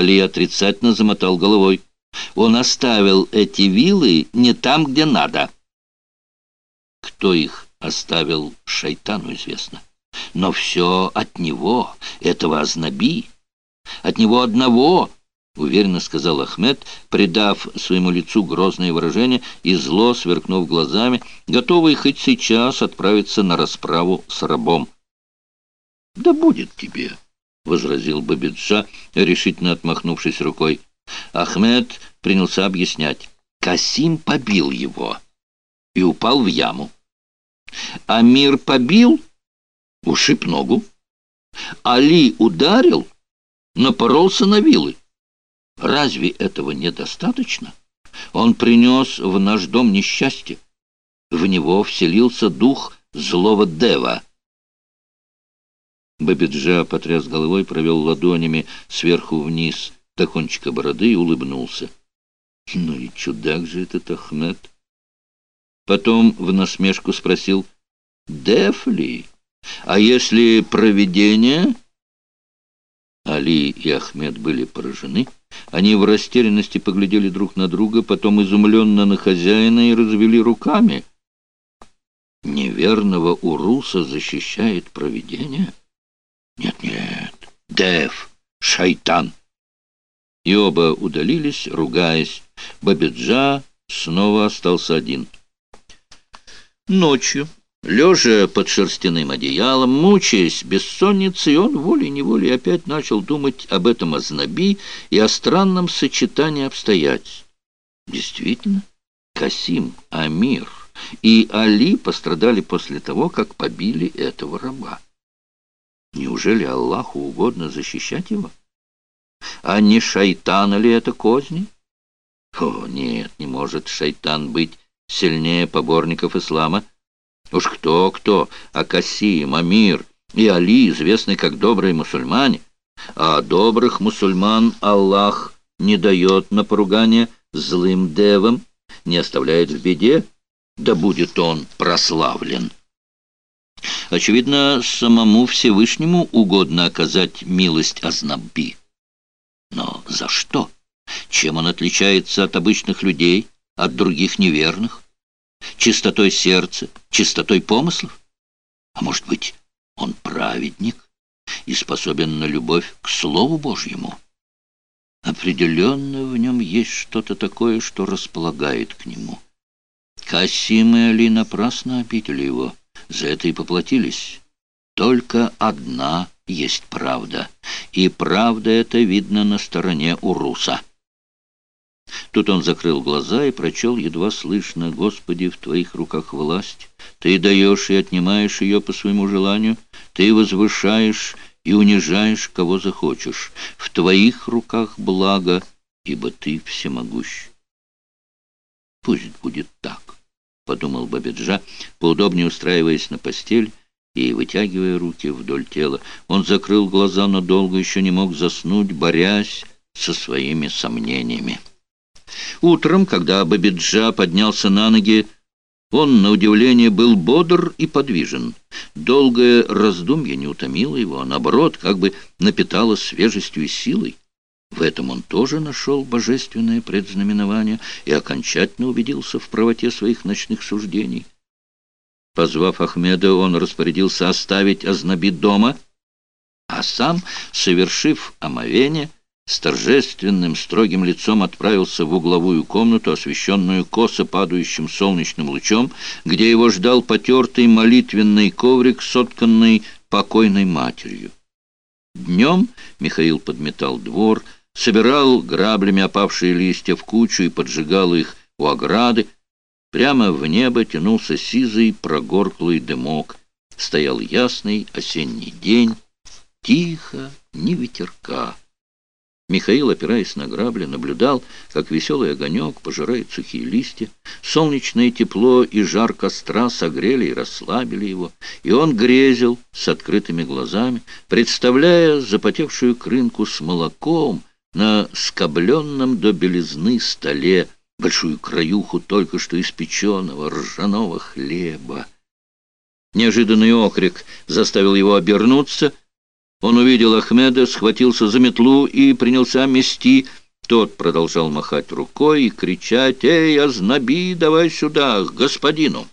Али отрицательно замотал головой. Он оставил эти вилы не там, где надо. Кто их оставил, шайтану известно. Но все от него, этого ознаби. От него одного, уверенно сказал Ахмед, придав своему лицу грозное выражение и зло сверкнув глазами, готовый хоть сейчас отправиться на расправу с рабом. «Да будет тебе», — возразил Бабиджа, решительно отмахнувшись рукой. Ахмед принялся объяснять. Касим побил его и упал в яму. Амир побил, ушиб ногу. Али ударил, напоролся на вилы. Разве этого недостаточно? Он принес в наш дом несчастье. В него вселился дух злого Дева. Бабиджа потряс головой, провел ладонями сверху вниз до кончика бороды и улыбнулся. Ну и чудак же этот Ахмед. Потом в насмешку спросил, «Деф ли? А если провидение?» Али и Ахмед были поражены. Они в растерянности поглядели друг на друга, потом изумленно на хозяина и развели руками. Неверного Уруса защищает провидение? Дев, шайтан. И оба удалились, ругаясь. Бабиджа снова остался один. Ночью, лежа под шерстяным одеялом, мучаясь бессонницей, он волей-неволей опять начал думать об этом ознаби и о странном сочетании обстоятельств. Действительно, Касим, Амир и Али пострадали после того, как побили этого раба. Неужели Аллаху угодно защищать его? А не шайтана ли это козни? О, нет, не может шайтан быть сильнее поборников ислама. Уж кто-кто, а Касим, Амир и Али известны как добрые мусульмане, а добрых мусульман Аллах не дает на поругание злым девам, не оставляет в беде, да будет он прославлен. Очевидно, самому Всевышнему угодно оказать милость Азнабби. Но за что? Чем он отличается от обычных людей, от других неверных? Чистотой сердца, чистотой помыслов? А может быть, он праведник и способен на любовь к Слову Божьему? Определенно в нем есть что-то такое, что располагает к нему. Кассим и Али напрасно обидели его, за это и поплатились. Только одна есть правда, и правда это видно на стороне Уруса. Тут он закрыл глаза и прочел едва слышно «Господи, в Твоих руках власть, Ты даешь и отнимаешь ее по своему желанию, Ты возвышаешь и унижаешь, кого захочешь. В Твоих руках благо, ибо Ты всемогущ». «Пусть будет так», — подумал Бабиджа, поудобнее устраиваясь на постель и вытягивая руки вдоль тела. Он закрыл глаза, но долго еще не мог заснуть, борясь со своими сомнениями. Утром, когда Бабиджа поднялся на ноги, он, на удивление, был бодр и подвижен. Долгое раздумье не утомило его, а наоборот, как бы напитало свежестью и силой. В этом он тоже нашел божественное предзнаменование и окончательно убедился в правоте своих ночных суждений. Позвав Ахмеда, он распорядился оставить Азнаби дома, а сам, совершив омовение, с торжественным строгим лицом отправился в угловую комнату, освещенную косо падающим солнечным лучом, где его ждал потертый молитвенный коврик, сотканный покойной матерью. Днем Михаил подметал двор, собирал граблями опавшие листья в кучу и поджигал их у ограды, Прямо в небо тянулся сизый прогорклый дымок. Стоял ясный осенний день. Тихо, ни ветерка. Михаил, опираясь на грабли, наблюдал, как веселый огонек пожирает сухие листья. Солнечное тепло и жар костра согрели и расслабили его, и он грезил с открытыми глазами, представляя запотевшую крынку с молоком на скобленном до белизны столе, большую краюху только что испеченного ржаного хлеба. Неожиданный окрик заставил его обернуться. Он увидел Ахмеда, схватился за метлу и принялся мести. Тот продолжал махать рукой и кричать «Эй, ознаби, давай сюда, к господину!»